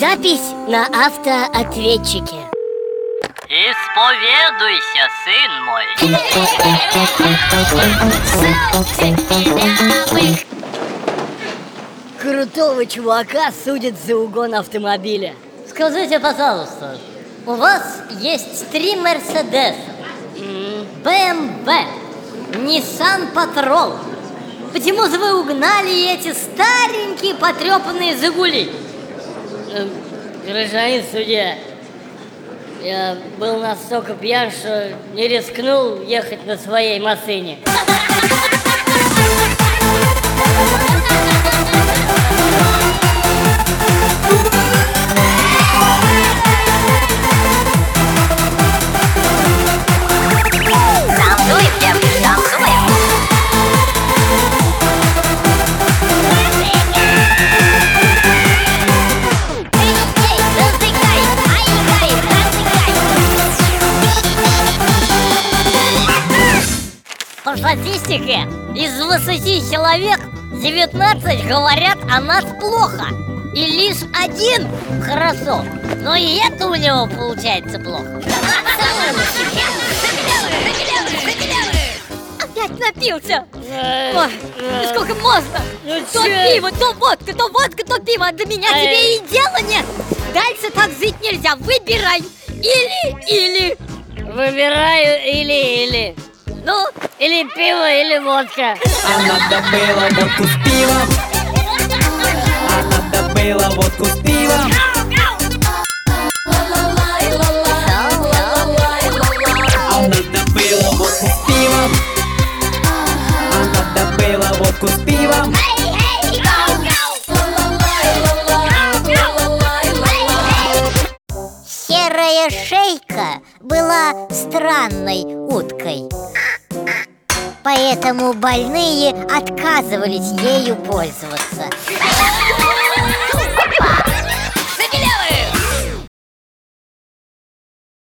на автоответчике. Исповедуйся, сын мой. Крутого чувака судят за угон автомобиля. Скажите, пожалуйста, у вас есть три Мерседеса, БМВ, Nissan Patrol. Почему же вы угнали эти старенькие потрепанные Жигули? Э, Гражданин судья, я был настолько пьян, что не рискнул ехать на своей машине. По статистике, из 20 человек 19 говорят о нас плохо. И лишь один хорошо. Но и это у него получается плохо. Опять напился! Ой, сколько можно? Ну То пиво, то водка, то водка, то пиво. А до меня тебе и дела нет. Дальше так жить нельзя. Выбирай. Или, или. Выбираю или-или. Ну, Или пиво, или водка. А надо было водку с пивом А надо было водку с пивом А надо было водку с пивом А надо было водку с пивом серая шейка была странной уткой. Поэтому больные отказывались ею пользоваться.